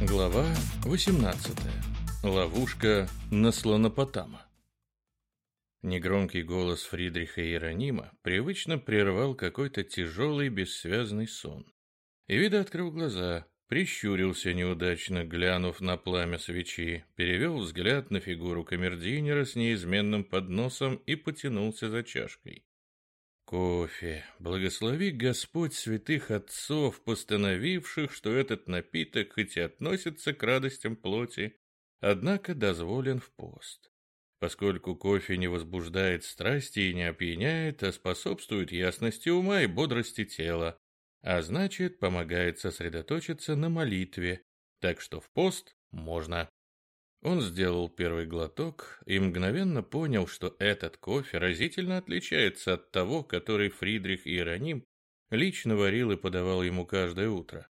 Глава 18. Ловушка на слонопотама. Негромкий голос Фридриха Иеронима привычно прервал какой-то тяжелый бессвязный сон. И вида открыл глаза, прищурился неудачно, глянув на пламя свечи, перевел взгляд на фигуру камердинера с неизменным подносом и потянулся за чашкой. Кофе. Благослови Господь святых отцов, постановивших, что этот напиток хоть и относится к радостям плоти, однако дозволен в пост. Поскольку кофе не возбуждает страсти и не опьяняет, а способствует ясности ума и бодрости тела, а значит, помогает сосредоточиться на молитве, так что в пост можно. Он сделал первый глоток и мгновенно понял, что этот кофе разительно отличается от того, который Фридрих Иероним лично варил и подавал ему каждое утро.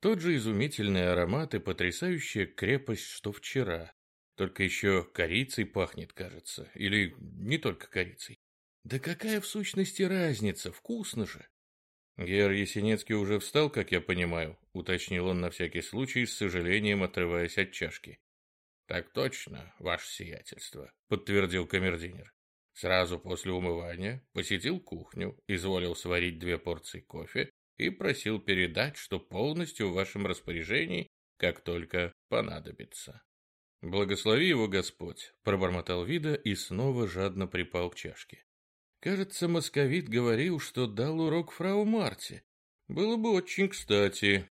Тот же изумительный аромат и потрясающая крепость, что вчера. Только еще корицей пахнет, кажется. Или не только корицей. Да какая в сущности разница? Вкусно же. Гер Есенецкий уже встал, как я понимаю, уточнил он на всякий случай, с сожалением отрываясь от чашки. «Так точно, ваше сиятельство», — подтвердил камердинер. Сразу после умывания посетил кухню, изволил сварить две порции кофе и просил передать, что полностью в вашем распоряжении, как только понадобится. «Благослови его Господь», — пробормотал Вида и снова жадно припал к чашке. «Кажется, московит говорил, что дал урок фрау Марте. Было бы очень кстати.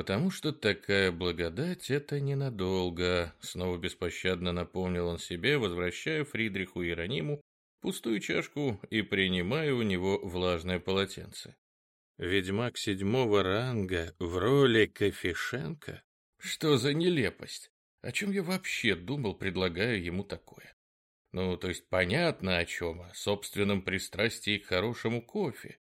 Потому что такая благодать — это ненадолго, снова беспощадно напомнил он себе, возвращая Фридриху Иерониму пустую чашку и принимая у него влажное полотенце. Ведьмак седьмого ранга в роли Кофешенко? Что за нелепость? О чем я вообще думал, предлагая ему такое? Ну, то есть понятно о чем, о собственном пристрастии к хорошему кофе.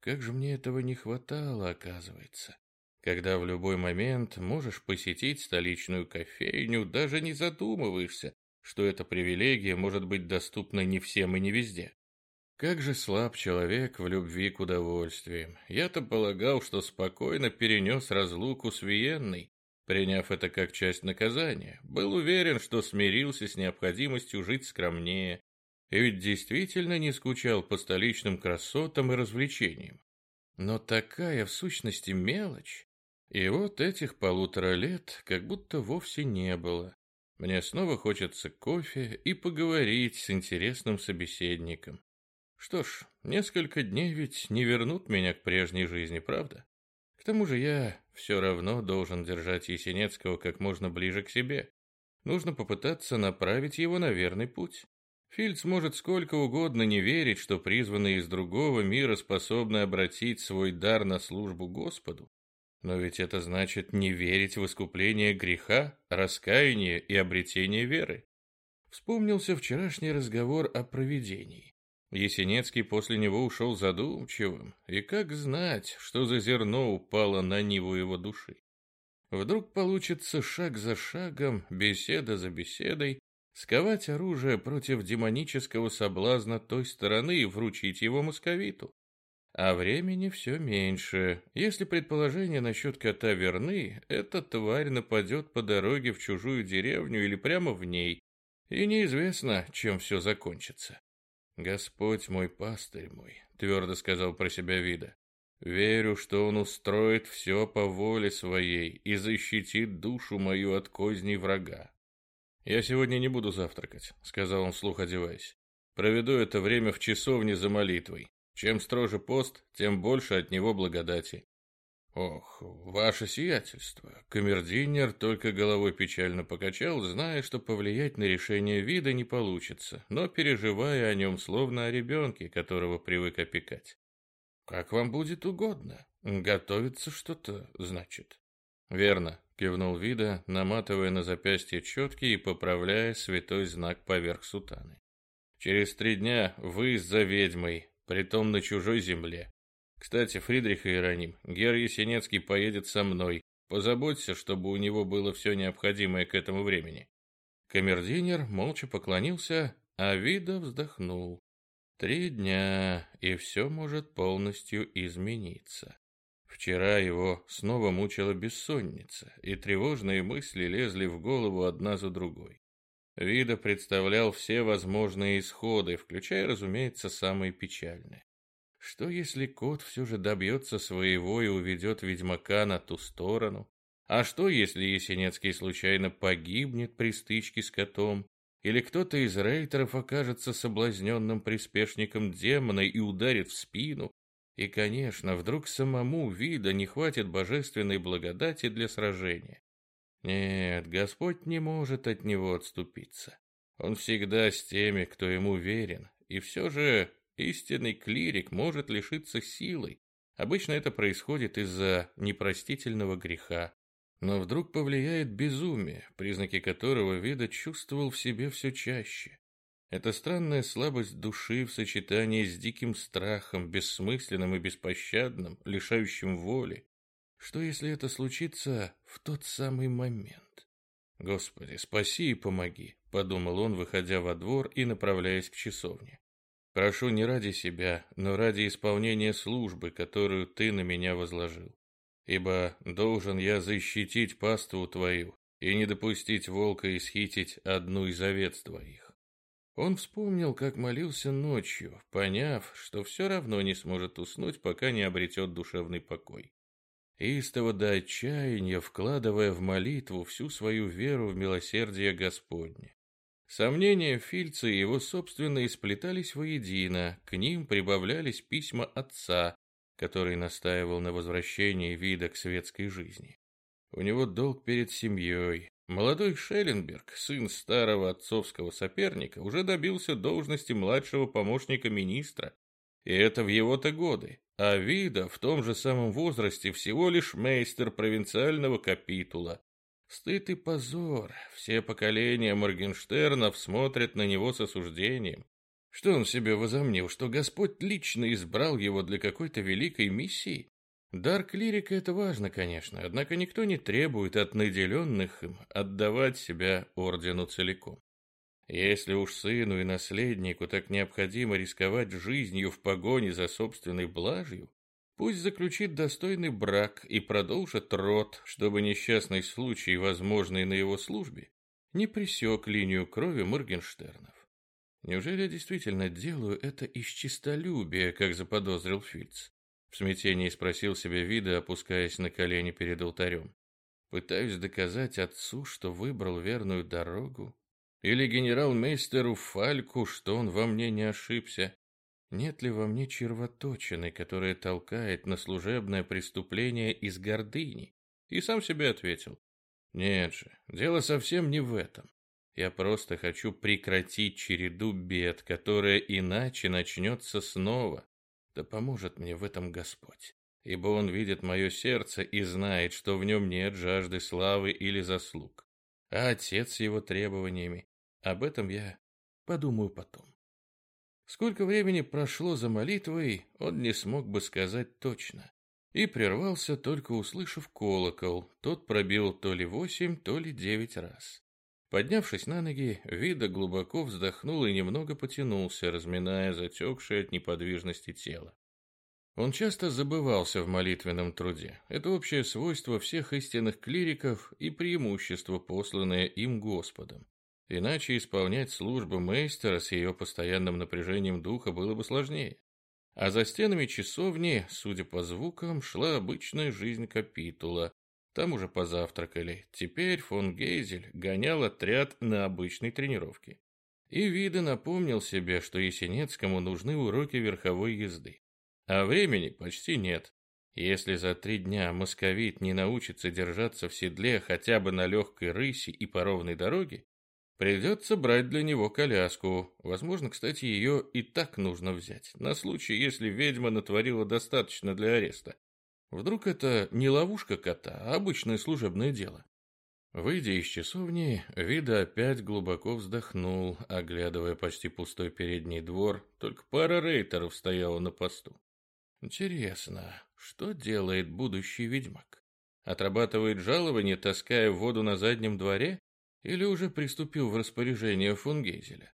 Как же мне этого не хватало, оказывается когда в любой момент можешь посетить столичную кофейню, даже не задумываешься, что эта привилегия может быть доступна не всем и не везде. Как же слаб человек в любви к удовольствиям. Я-то полагал, что спокойно перенес разлуку с Виенной, приняв это как часть наказания. Был уверен, что смирился с необходимостью жить скромнее, и ведь действительно не скучал по столичным красотам и развлечениям. Но такая, в сущности, мелочь и вот этих полутора лет как будто вовсе не было. Мне снова хочется кофе и поговорить с интересным собеседником. Что ж, несколько дней ведь не вернут меня к прежней жизни, правда? К тому же я все равно должен держать Есенецкого как можно ближе к себе. Нужно попытаться направить его на верный путь. Фильц может сколько угодно не верить, что призванные из другого мира способны обратить свой дар на службу Господу. Но ведь это значит не верить в искупление греха, раскаяние и обретение веры. Вспомнился вчерашний разговор о провидении. Есенецкий после него ушел задумчивым, и как знать, что за зерно упало на ниву его души. Вдруг получится шаг за шагом, беседа за беседой, сковать оружие против демонического соблазна той стороны и вручить его московиту. А времени все меньше. Если предположения насчет кота верны, эта тварь нападет по дороге в чужую деревню или прямо в ней, и неизвестно, чем все закончится. «Господь мой пастырь мой», — твердо сказал про себя Вида, — «верю, что он устроит все по воле своей и защитит душу мою от козней врага». «Я сегодня не буду завтракать», — сказал он вслух, одеваясь. «Проведу это время в часовне за молитвой. Чем строже пост, тем больше от него благодати. Ох, ваше сиятельство. Камердинер только головой печально покачал, зная, что повлиять на решение вида не получится, но переживая о нем словно о ребенке, которого привык опекать. Как вам будет угодно. Готовится что-то, значит. Верно, кивнул вида, наматывая на запястье четки и поправляя святой знак поверх сутаны. Через три дня выезд за ведьмой, притом на чужой земле. Кстати, Фридрих Иероним, Гер Есенецкий поедет со мной. Позаботься, чтобы у него было все необходимое к этому времени. Камердинер молча поклонился, а Вида вздохнул. Три дня, и все может полностью измениться. Вчера его снова мучила бессонница, и тревожные мысли лезли в голову одна за другой. Вида представлял все возможные исходы, включая, разумеется, самые печальные. Что если кот все же добьется своего и уведет ведьмака на ту сторону? А что если Есенецкий случайно погибнет при стычке с котом? Или кто-то из рейтеров окажется соблазненным приспешником демона и ударит в спину? И, конечно, вдруг самому вида не хватит божественной благодати для сражения. Нет, Господь не может от него отступиться. Он всегда с теми, кто ему верен. И все же истинный клирик может лишиться силы. Обычно это происходит из-за непростительного греха. Но вдруг повлияет безумие, признаки которого вида чувствовал в себе все чаще. Это странная слабость души в сочетании с диким страхом, бессмысленным и беспощадным, лишающим воли. Что, если это случится в тот самый момент? «Господи, спаси и помоги», — подумал он, выходя во двор и направляясь к часовне. «Прошу не ради себя, но ради исполнения службы, которую ты на меня возложил. Ибо должен я защитить паству твою и не допустить волка исхитить одну из овец твоих. Он вспомнил, как молился ночью, поняв, что все равно не сможет уснуть, пока не обретет душевный покой. Истово до отчаяния, вкладывая в молитву всю свою веру в милосердие Господне. Сомнения Фильца и его собственные сплетались воедино, к ним прибавлялись письма отца, который настаивал на возвращении вида к светской жизни. У него долг перед семьей, Молодой Шелленберг, сын старого отцовского соперника, уже добился должности младшего помощника министра. И это в его-то годы. А Вида в том же самом возрасте всего лишь мейстер провинциального капитула. Стыд и позор. Все поколения Моргенштернов смотрят на него с осуждением. Что он себе возомнил, что Господь лично избрал его для какой-то великой миссии? Дар клирика – это важно, конечно, однако никто не требует от наделенных им отдавать себя ордену целиком. Если уж сыну и наследнику так необходимо рисковать жизнью в погоне за собственной блажью, пусть заключит достойный брак и продолжит род, чтобы несчастный случай, возможный на его службе, не пресек линию крови Моргенштернов. Неужели я действительно делаю это из чистолюбия, как заподозрил Фильц? В смятении спросил себе Вида, опускаясь на колени перед алтарем. Пытаюсь доказать отцу, что выбрал верную дорогу? Или генерал-мейстеру Фальку, что он во мне не ошибся? Нет ли во мне червоточины, которая толкает на служебное преступление из гордыни? И сам себе ответил. Нет же, дело совсем не в этом. Я просто хочу прекратить череду бед, которая иначе начнется снова. Да поможет мне в этом Господь, ибо Он видит мое сердце и знает, что в нем нет жажды славы или заслуг. А Отец его требованиями, об этом я подумаю потом. Сколько времени прошло за молитвой, он не смог бы сказать точно. И прервался, только услышав колокол. Тот пробил то ли восемь, то ли девять раз. Поднявшись на ноги, Вида глубоко вздохнул и немного потянулся, разминая затекшее от неподвижности тело. Он часто забывался в молитвенном труде. Это общее свойство всех истинных клириков и преимущество, посланное им Господом. Иначе исполнять службу мейстера с ее постоянным напряжением духа было бы сложнее. А за стенами часовни, судя по звукам, шла обычная жизнь капитула, там уже позавтракали. Теперь фон Гейзель гонял отряд на обычной тренировке. И Вида напомнил себе, что Есенецкому нужны уроки верховой езды. А времени почти нет. Если за три дня московит не научится держаться в седле хотя бы на легкой рыси и по ровной дороге, придется брать для него коляску. Возможно, кстати, ее и так нужно взять, на случай, если ведьма натворила достаточно для ареста. Вдруг это не ловушка кота, а обычное служебное дело? Выйдя из часовни, Вида опять глубоко вздохнул, оглядывая почти пустой передний двор, только пара рейтеров стояла на посту. Интересно, что делает будущий ведьмак? Отрабатывает жалование, таская воду на заднем дворе, или уже приступил в распоряжение фон Гейзеля?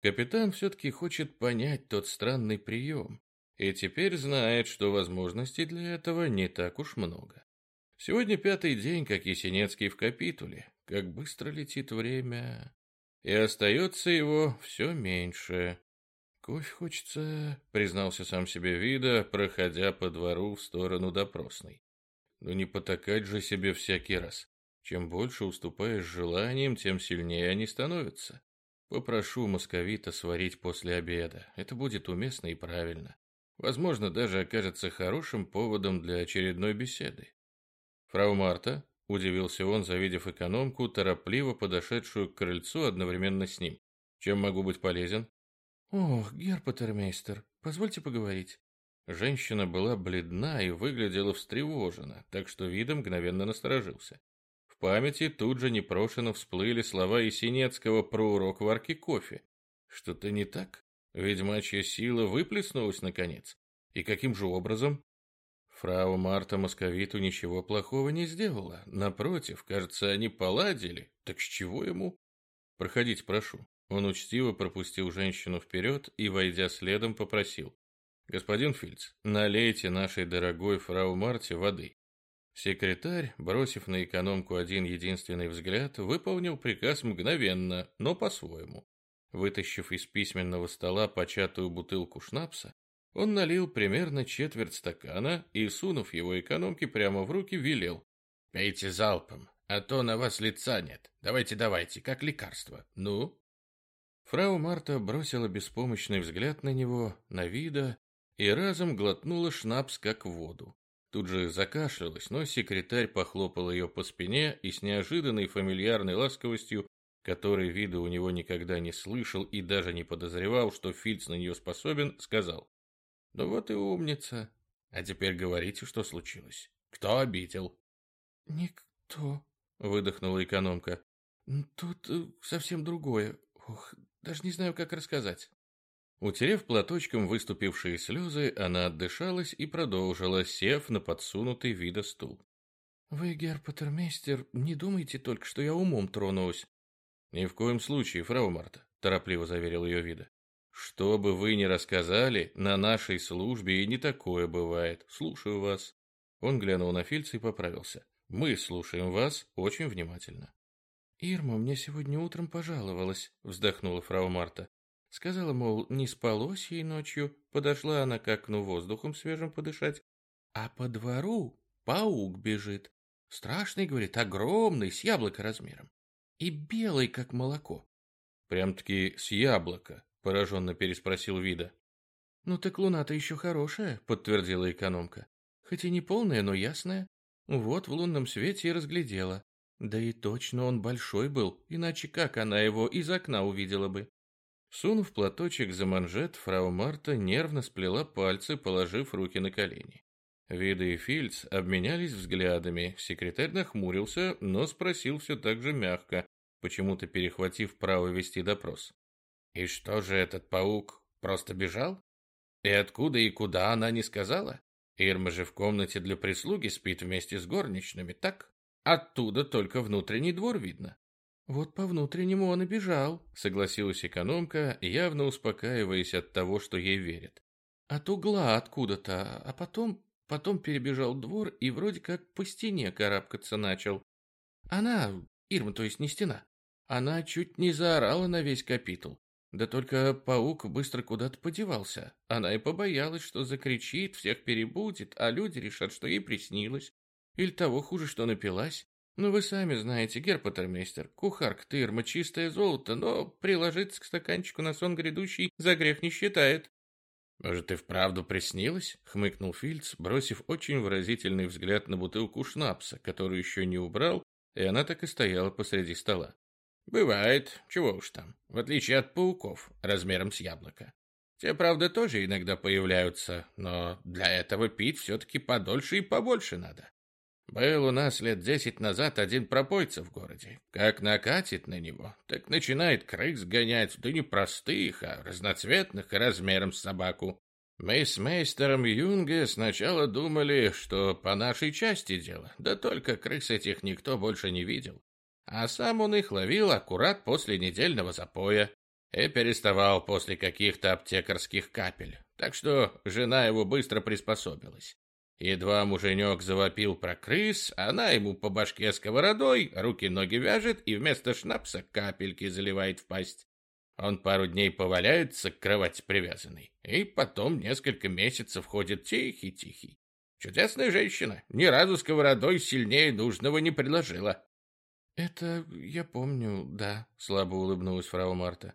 Капитан все-таки хочет понять тот странный прием, и теперь знает, что возможностей для этого не так уж много. Сегодня пятый день, как Есенинский в капитуле. Как быстро летит время. И остается его все меньше. Кофе хочется, признался сам себе Вида, проходя по двору в сторону допросной. Но не потакать же себе всякий раз. Чем больше уступаешь желаниям, тем сильнее они становятся. Попрошу московита сварить после обеда. Это будет уместно и правильно. Возможно, даже окажется хорошим поводом для очередной беседы. Фрау Марта, удивился он, завидев экономку, торопливо подошедшую к крыльцу одновременно с ним. Чем могу быть полезен? Ох, герпатермейстер, позвольте поговорить. Женщина была бледна и выглядела встревожена, так что видом мгновенно насторожился. В памяти тут же непрошено всплыли слова Есенецкого про урок варки кофе. Что-то не так? Ведьмачья сила выплеснулась наконец. И каким же образом? Фрау Марта Московиту ничего плохого не сделала. Напротив, кажется, они поладили. Так с чего ему? Проходите, прошу. Он учтиво пропустил женщину вперед и, войдя следом, попросил. «Господин Фильц, налейте нашей дорогой фрау Марте воды. Секретарь, бросив на экономку один единственный взгляд, выполнил приказ мгновенно, но по-своему. Вытащив из письменного стола початую бутылку шнапса, он налил примерно четверть стакана и, сунув его экономке прямо в руки, велел. «Пейте залпом, а то на вас лица нет. Давайте, давайте, как лекарство. Ну?» Фрау Марта бросила беспомощный взгляд на него, на вида, и разом глотнула шнапс, как воду. Тут же закашлялась, но секретарь похлопал ее по спине и с неожиданной фамильярной ласковостью, которой вида у него никогда не слышал и даже не подозревал, что Фильц на нее способен, сказал. «Ну вот и умница. А теперь говорите, что случилось. Кто обидел?» «Никто», — выдохнула экономка. «Тут э, совсем другое. Ох, даже не знаю, как рассказать». Утерев платочком выступившие слезы, она отдышалась и продолжила, сев на подсунутый вида стул. «Вы, герпатермейстер, не думайте только, что я умом тронулась». «Ни в коем случае, фрау Марта», — торопливо заверил ее вида. «Что бы вы ни рассказали, на нашей службе и не такое бывает. Слушаю вас». Он глянул на Фильца и поправился. «Мы слушаем вас очень внимательно». «Ирма мне сегодня утром пожаловалась», — вздохнула фрау Марта. Сказала, мол, не спалось ей ночью, подошла она к окну воздухом свежим подышать, а по двору паук бежит. Страшный, говорит, огромный, с яблоко размером. И белый, как молоко. Прям-таки с яблока, пораженно переспросил Вида. Ну так луна-то еще хорошая, подтвердила экономка. Хоть и не полная, но ясная. Вот в лунном свете и разглядела. Да и точно он большой был, иначе как она его из окна увидела бы? Сунув платочек за манжет, фрау Марта нервно сплела пальцы, положив руки на колени. Вида и Фильц обменялись взглядами. Секретарь нахмурился, но спросил все так же мягко, почему-то перехватив право вести допрос. «И что же этот паук просто бежал? И откуда и куда она не сказала? Ирма же в комнате для прислуги спит вместе с горничными, так? Оттуда только внутренний двор видно. «Вот по внутреннему он и бежал», — согласилась экономка, явно успокаиваясь от того, что ей верят. «От угла откуда-то, а потом, потом перебежал двор и вроде как по стене карабкаться начал. Она, Ирма, то есть не стена, она чуть не заорала на весь капитул. Да только паук быстро куда-то подевался. Она и побоялась, что закричит, всех перебудет, а люди решат, что ей приснилось. Или того хуже, что напилась. Ну, вы сами знаете, герпатермейстер, кухарка Тырма чистое золото, но приложиться к стаканчику на сон грядущий за грех не считает. «Может, и вправду приснилось?» — хмыкнул Фильц, бросив очень выразительный взгляд на бутылку шнапса, которую еще не убрал, и она так и стояла посреди стола. «Бывает, чего уж там, в отличие от пауков, размером с яблоко. Те, правда, тоже иногда появляются, но для этого пить все-таки подольше и побольше надо. Был у нас лет десять назад один пропойца в городе. Как накатит на него, так начинает крыс гонять, да не простых, а разноцветных и размером с собаку. Мы с мейстером Юнге сначала думали, что по нашей части дело, да только крыс этих никто больше не видел. А сам он их ловил аккурат после недельного запоя. и переставал после каких-то аптекарских капель, так что жена его быстро приспособилась. Едва муженек завопил про крыс, она ему по башке сковородой, руки-ноги вяжет и вместо шнапса капельки заливает в пасть. Он пару дней поваляется к кровати привязанный, и потом несколько месяцев ходит тихий-тихий. Чудесная женщина, ни разу сковородой сильнее нужного не предложила. — Это я помню, да, — слабо улыбнулась фрау Марта.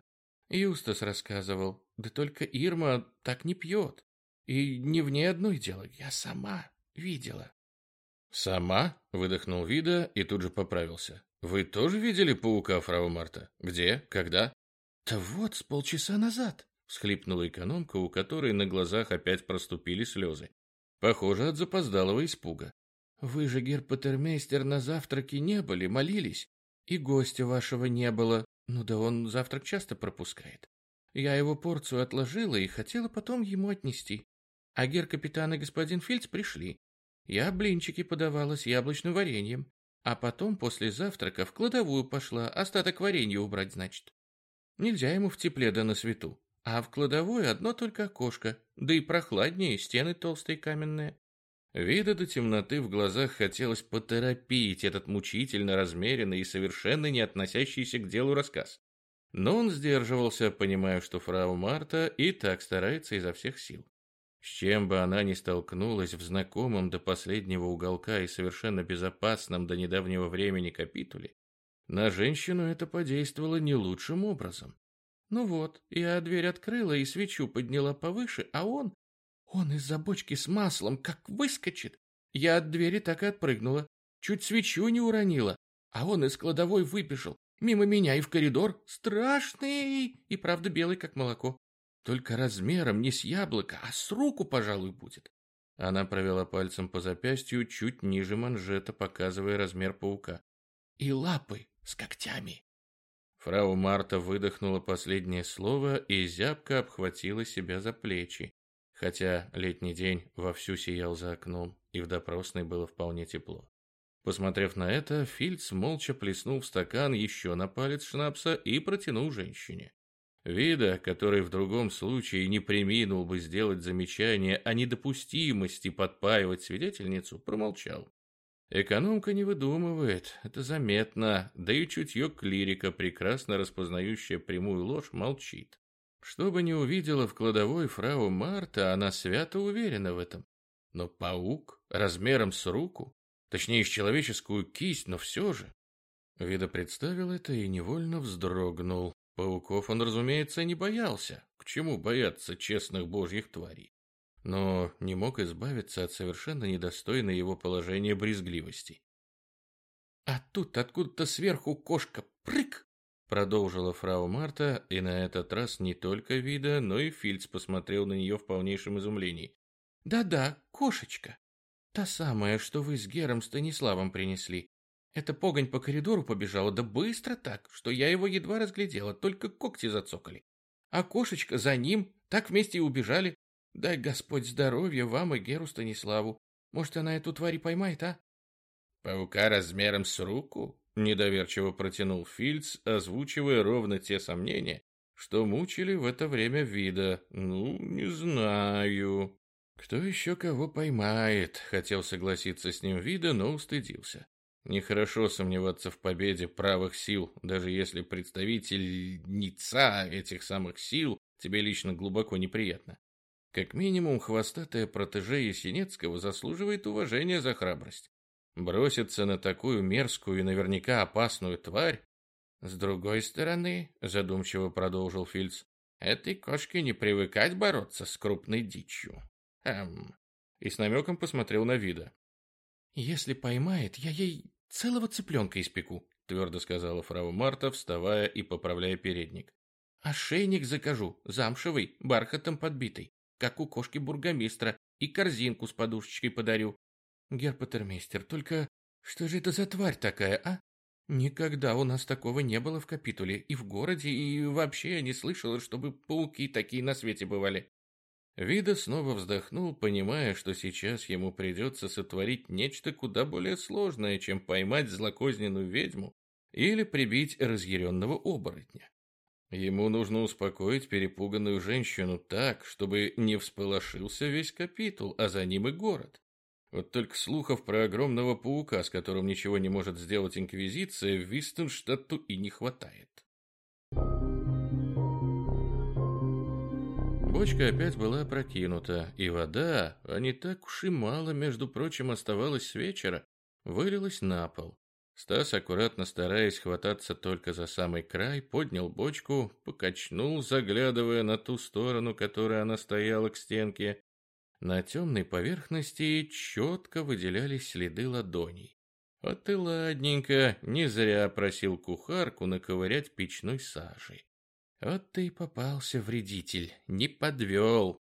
Юстас рассказывал. Да только Ирма так не пьет. И не в ней одной дело. Я сама видела. «Сама?» — выдохнул Вида и тут же поправился. «Вы тоже видели паука, фрау Марта? Где? Когда?» «Да вот, с полчаса назад», — всхлипнула экономка, у которой на глазах опять проступили слезы. Похоже, от запоздалого испуга. «Вы же, герпатермейстер, на завтраке не были, молились, и гостя вашего не было. Ну да он завтрак часто пропускает. Я его порцию отложила и хотела потом ему отнести. А гер-капитан и господин Фильц пришли. Я блинчики подавала с яблочным вареньем. А потом после завтрака в кладовую пошла, остаток варенья убрать, значит. Нельзя ему в тепле да на свету. А в кладовой одно только окошко, да и прохладнее, стены толстые каменные. Вида до темноты в глазах хотелось поторопить этот мучительно размеренный и совершенно не относящийся к делу рассказ. Но он сдерживался, понимая, что фрау Марта и так старается изо всех сил. С чем бы она ни столкнулась в знакомом до последнего уголка и совершенно безопасном до недавнего времени капитуле, на женщину это подействовало не лучшим образом. Ну вот, я дверь открыла и свечу подняла повыше, а он... Он из-за бочки с маслом как выскочит. Я от двери так и отпрыгнула. Чуть свечу не уронила. А он из кладовой выбежал. Мимо меня и в коридор. Страшный! И правда белый, как молоко. Только размером не с яблока, а с руку, пожалуй, будет. Она провела пальцем по запястью чуть ниже манжета, показывая размер паука. И лапы с когтями. Фрау Марта выдохнула последнее слово и зябко обхватила себя за плечи, хотя летний день вовсю сиял за окном, и в допросной было вполне тепло. Посмотрев на это, Фильц молча плеснул в стакан еще на палец шнапса и протянул женщине. Вида, который в другом случае не приминул бы сделать замечание о недопустимости подпаивать свидетельницу, промолчал. Экономка не выдумывает, это заметно, да и чутье клирика, прекрасно распознающая прямую ложь, молчит. Что бы ни увидела в кладовой фрау Марта, она свято уверена в этом. Но паук размером с руку, точнее, с человеческую кисть, но все же. Вида представил это и невольно вздрогнул. Пауков он, разумеется, не боялся. К чему бояться честных божьих тварей? Но не мог избавиться от совершенно недостойной его положения брезгливости. «А тут откуда-то сверху кошка прыг!» Продолжила фрау Марта, и на этот раз не только Вида, но и Фильц посмотрел на нее в полнейшем изумлении. «Да-да, кошечка. Та самая, что вы с Гером Станиславом принесли. Эта погонь по коридору побежала, да быстро так, что я его едва разглядела, только когти зацокали. А кошечка за ним, так вместе и убежали. Дай Господь здоровья вам и Геру Станиславу. Может, она эту тварь поймает, а? Паука размером с руку? Недоверчиво протянул Фильц, озвучивая ровно те сомнения, что мучили в это время вида. Ну, не знаю. Кто еще кого поймает? Хотел согласиться с ним вида, но устыдился. Нехорошо сомневаться в победе правых сил, даже если представительница этих самых сил тебе лично глубоко неприятно. Как минимум, хвостатая протеже Есенецкого заслуживает уважения за храбрость. Броситься на такую мерзкую и наверняка опасную тварь? С другой стороны, задумчиво продолжил Фильц, этой кошке не привыкать бороться с крупной дичью. Эм. И с намеком посмотрел на вида. Если поймает, я ей целого цыпленка испеку, твердо сказала фрау Марта, вставая и поправляя передник. Ошейник закажу, замшевый, бархатом подбитый, как у кошки бургомистра, и корзинку с подушечкой подарю. Герпатермейстер, только что же это за тварь такая, а? Никогда у нас такого не было в капитуле, и в городе, и вообще не слышала, чтобы пауки такие на свете бывали. Вида снова вздохнул, понимая, что сейчас ему придется сотворить нечто куда более сложное, чем поймать злокозненную ведьму или прибить разъяренного оборотня. Ему нужно успокоить перепуганную женщину так, чтобы не всполошился весь капитул, а за ним и город. Вот только слухов про огромного паука, с которым ничего не может сделать Инквизиция, в Вистенштадту и не хватает. Бочка опять была опрокинута, и вода, а не так уж и мало, между прочим, оставалась с вечера, вылилась на пол. Стас, аккуратно стараясь хвататься только за самый край, поднял бочку, покачнул, заглядывая на ту сторону, которой она стояла к стенке. На темной поверхности четко выделялись следы ладоней. Вот и ладненько, не зря просил кухарку наковырять печной сажей. Вот ты и попался, вредитель, не подвел.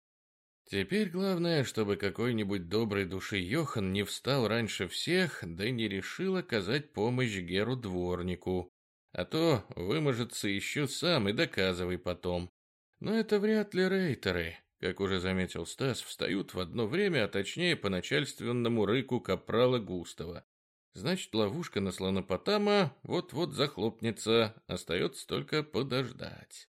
Теперь главное, чтобы какой-нибудь доброй души Йохан не встал раньше всех, да не решил оказать помощь Геру дворнику. А то выможется еще сам и доказывай потом. Но это вряд ли рейтеры, как уже заметил Стас, встают в одно время, а точнее по начальственному рыку капрала Густава. Значит, ловушка на слонопотама вот-вот захлопнется, остается только подождать.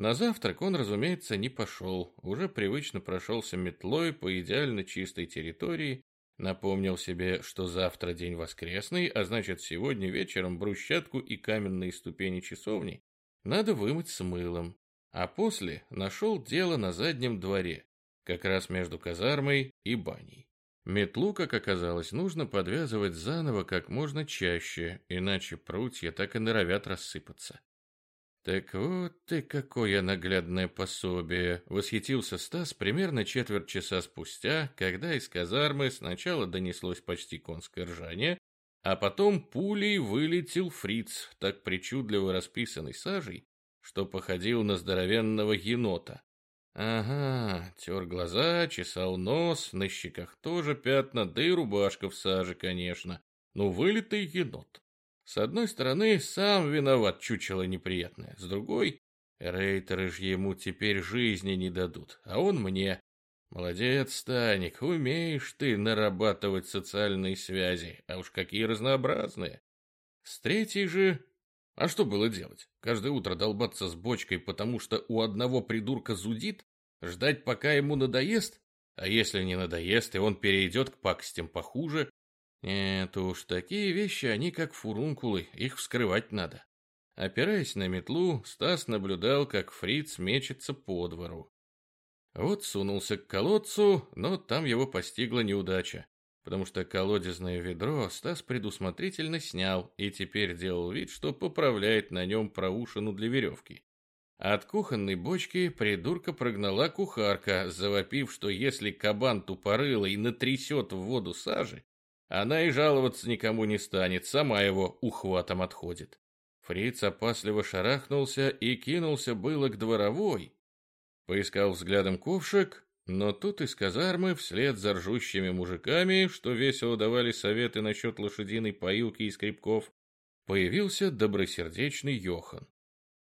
На завтрак он, разумеется, не пошел, уже привычно прошелся метлой по идеально чистой территории, напомнил себе, что завтра день воскресный, а значит, сегодня вечером брусчатку и каменные ступени часовни надо вымыть с мылом, а после нашел дело на заднем дворе, как раз между казармой и баней. Метлу, как оказалось, нужно подвязывать заново как можно чаще, иначе прутья так и норовят рассыпаться. «Так вот ты какое наглядное пособие!» — восхитился Стас примерно четверть часа спустя, когда из казармы сначала донеслось почти конское ржание, а потом пулей вылетел фриц, так причудливо расписанный сажей, что походил на здоровенного енота. Ага, тер глаза, чесал нос, на щеках тоже пятна, да и рубашка в саже, конечно. Ну, вылитый енот. С одной стороны, сам виноват, чучело неприятное. С другой, рейтеры ж ему теперь жизни не дадут, а он мне. Молодец, Станик, умеешь ты нарабатывать социальные связи, а уж какие разнообразные. С третьей же... А что было делать? Каждое утро долбаться с бочкой, потому что у одного придурка зудит? Ждать, пока ему надоест? А если не надоест, и он перейдет к пакостям похуже? Нет уж, такие вещи, они как фурункулы, их вскрывать надо. Опираясь на метлу, Стас наблюдал, как фриц мечется по двору. Вот сунулся к колодцу, но там его постигла неудача, потому что колодезное ведро Стас предусмотрительно снял и теперь делал вид, что поправляет на нем проушину для веревки. От кухонной бочки придурка прогнала кухарка, завопив, что если кабан тупорылый натрясет в воду сажи, она и жаловаться никому не станет, сама его ухватом отходит. Фриц опасливо шарахнулся и кинулся было к дворовой. Поискал взглядом ковшик, но тут из казармы, вслед за ржущими мужиками, что весело давали советы насчет лошадиной поилки и скребков, появился добросердечный Йохан.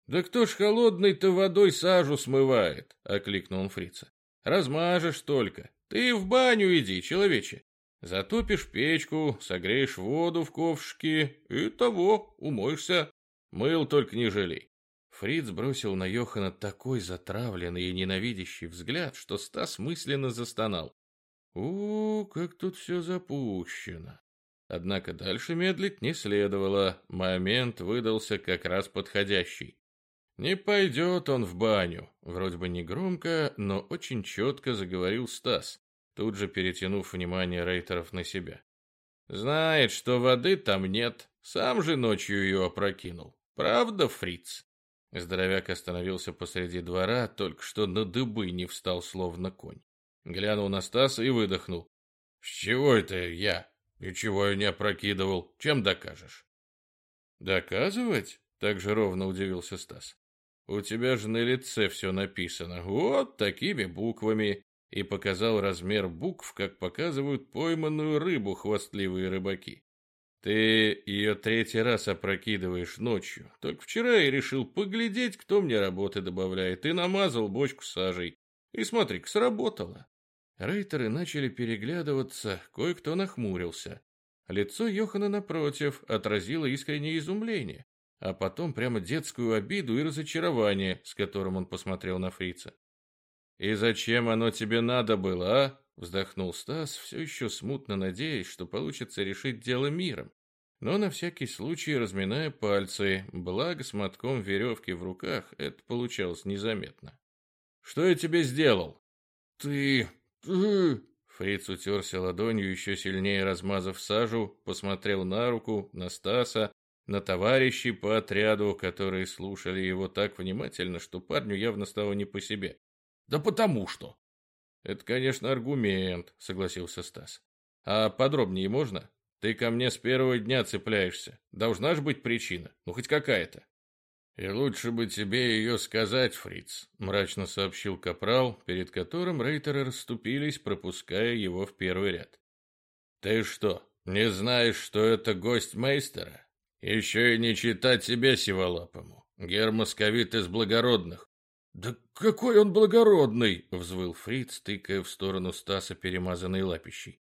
«Да кто ж холодной-то водой сажу смывает?» — окликнул он фрица. «Размажешь только. Ты в баню иди, человече. Затопишь печку, согреешь воду в ковшике и того, умоешься. Мыл только не жалей. Фриц бросил на Йохана такой затравленный и ненавидящий взгляд, что Стас мысленно застонал. «О, как тут все запущено!» Однако дальше медлить не следовало, момент выдался как раз подходящий. «Не пойдет он в баню», вроде бы не громко, но очень четко заговорил Стас тут же перетянув внимание рейтеров на себя. «Знает, что воды там нет, сам же ночью ее опрокинул. Правда, фриц?» Здоровяк остановился посреди двора, только что на дыбы не встал, словно конь. Глянул на Стаса и выдохнул. «С чего это я? Ничего я не опрокидывал. Чем докажешь?» «Доказывать?» — так же ровно удивился Стас. «У тебя же на лице все написано. Вот такими буквами и показал размер букв, как показывают пойманную рыбу хвастливые рыбаки. Ты ее третий раз опрокидываешь ночью. Только вчера я решил поглядеть, кто мне работы добавляет, и намазал бочку сажей. И смотри-ка, сработало. Рейтеры начали переглядываться, кое-кто нахмурился. Лицо Йохана напротив отразило искреннее изумление. а потом прямо детскую обиду и разочарование, с которым он посмотрел на фрица. «И зачем оно тебе надо было, а?» — вздохнул Стас, все еще смутно надеясь, что получится решить дело миром. Но на всякий случай разминая пальцы, благо с мотком веревки в руках это получалось незаметно. «Что я тебе сделал?» «Ты... ты...» Фриц утерся ладонью, еще сильнее размазав сажу, посмотрел на руку, на Стаса, на товарищей по отряду, которые слушали его так внимательно, что парню явно стало не по себе. Да потому что. Это, конечно, аргумент, согласился Стас. А подробнее можно? Ты ко мне с первого дня цепляешься. Должна же быть причина, ну хоть какая-то. И лучше бы тебе ее сказать, Фриц, мрачно сообщил капрал, перед которым рейтеры расступились, пропуская его в первый ряд. Ты что, не знаешь, что это гость мейстера? Еще и не читать себе сиволапому. Гер московит из благородных. Да какой он благородный! взвыл Фриц, тыкая в сторону Стаса перемазанной лапищей.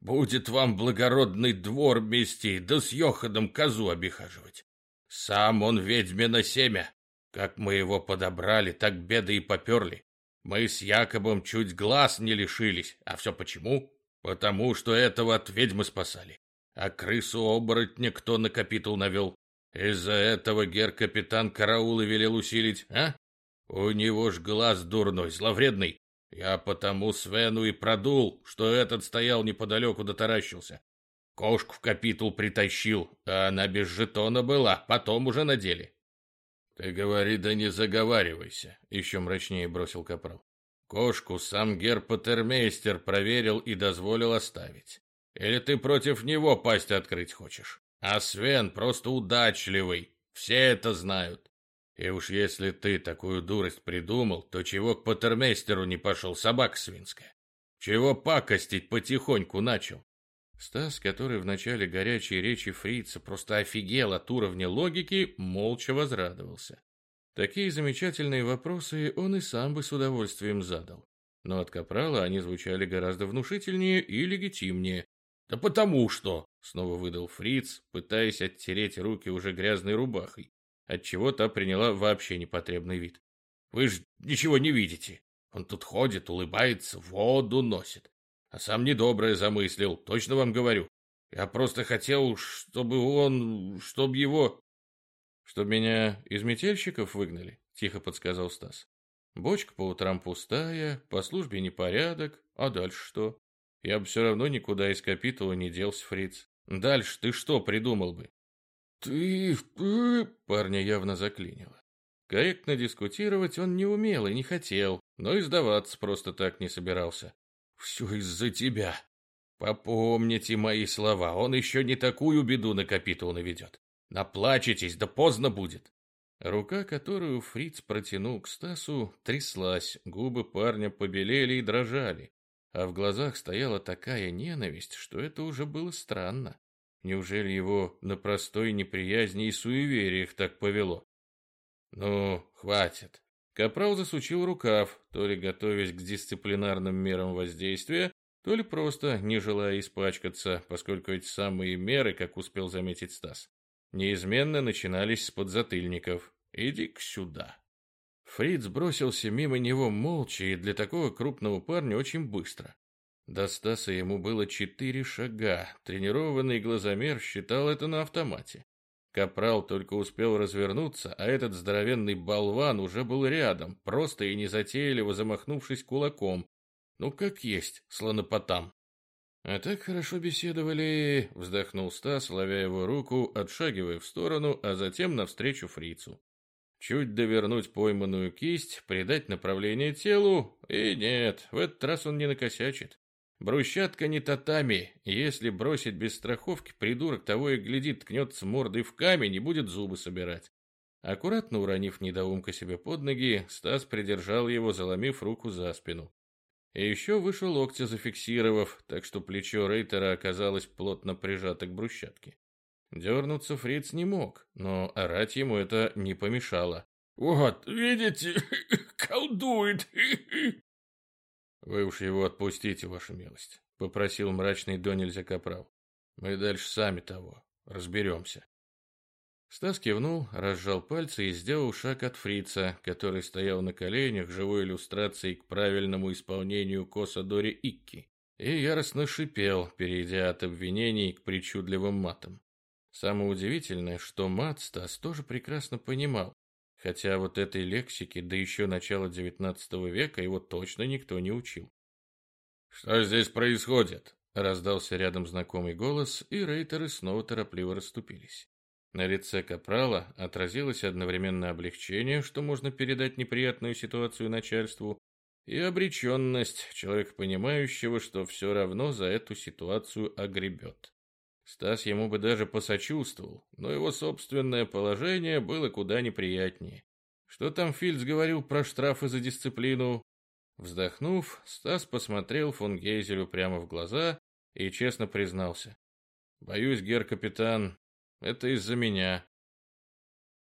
Будет вам благородный двор мести, да с Йохадом козу обихаживать. Сам он ведьмино семя. Как мы его подобрали, так беды и поперли. Мы с Якобом чуть глаз не лишились. А все почему? Потому что этого от ведьмы спасали а крысу-оборотня кто на капитул навел? Из-за этого гер-капитан караулы велел усилить, а? У него ж глаз дурной, зловредный. Я потому Свену и продул, что этот стоял неподалеку да таращился. Кошку в капитул притащил, а она без жетона была, потом уже надели. Ты говори, да не заговаривайся, еще мрачнее бросил капрал. Кошку сам герпатермейстер проверил и дозволил оставить. Или ты против него пасть открыть хочешь? А Свен просто удачливый, все это знают. И уж если ты такую дурость придумал, то чего к патермейстеру не пошел, собака свинская? Чего пакостить потихоньку начал? Стас, который в начале горячей речи фрица просто офигел от уровня логики, молча возрадовался. Такие замечательные вопросы он и сам бы с удовольствием задал. Но от Капрала они звучали гораздо внушительнее и легитимнее, да потому что, снова выдал Фриц, пытаясь оттереть руки уже грязной рубахой, отчего та приняла вообще непотребный вид. Вы ж ничего не видите. Он тут ходит, улыбается, воду носит. А сам недоброе замыслил, точно вам говорю. Я просто хотел, чтобы он, чтобы его... Чтобы меня из метельщиков выгнали, тихо подсказал Стас. Бочка по утрам пустая, по службе непорядок, а дальше что? Я бы все равно никуда из капитула не делся, фриц. Дальше ты что придумал бы? Ты... Парня явно заклинило. Корректно дискутировать он не умел и не хотел, но и сдаваться просто так не собирался. Все из-за тебя. Попомните мои слова, он еще не такую беду на капитул наведет. Наплачетесь, да поздно будет. Рука, которую Фриц протянул к Стасу, тряслась, губы парня побелели и дрожали а в глазах стояла такая ненависть, что это уже было странно. Неужели его на простой неприязни и суевериях так повело? Ну, хватит. Капрал засучил рукав, то ли готовясь к дисциплинарным мерам воздействия, то ли просто не желая испачкаться, поскольку эти самые меры, как успел заметить Стас, неизменно начинались с подзатыльников. «Иди-ка сюда». Фриц бросился мимо него молча и для такого крупного парня очень быстро. До Стаса ему было четыре шага. Тренированный глазомер считал это на автомате. Капрал только успел развернуться, а этот здоровенный болван уже был рядом, просто и незатейливо замахнувшись кулаком. Ну, как есть, слонопотам. А так хорошо беседовали, вздохнул Стас, ловя его руку, отшагивая в сторону, а затем навстречу фрицу. Чуть довернуть пойманную кисть, придать направление телу, и нет, в этот раз он не накосячит. Брусчатка не татами, если бросить без страховки, придурок того и глядит, ткнется мордой в камень и будет зубы собирать. Аккуратно уронив недоумка себе под ноги, Стас придержал его, заломив руку за спину. И еще выше локтя зафиксировав, так что плечо Рейтера оказалось плотно прижато к брусчатке. Дернуться фриц не мог, но орать ему это не помешало. «Вот, видите, колдует!» «Вы уж его отпустите, ваша милость», — попросил мрачный до нельзя капрал. «Мы дальше сами того разберемся». Стас кивнул, разжал пальцы и сделал шаг от фрица, который стоял на коленях живой иллюстрацией к правильному исполнению коса Дори Икки, и яростно шипел, перейдя от обвинений к причудливым матам. Самое удивительное, что мат Стас тоже прекрасно понимал, хотя вот этой лексике до еще начала XIX века его точно никто не учил. «Что здесь происходит?» — раздался рядом знакомый голос, и рейтеры снова торопливо расступились. На лице Капрала отразилось одновременно облегчение, что можно передать неприятную ситуацию начальству, и обреченность человека, понимающего, что все равно за эту ситуацию огребет. Стас ему бы даже посочувствовал, но его собственное положение было куда неприятнее. Что там Фильц говорил про штрафы за дисциплину? Вздохнув, Стас посмотрел фон Гейзелю прямо в глаза и честно признался. «Боюсь, гер-капитан, это из-за меня.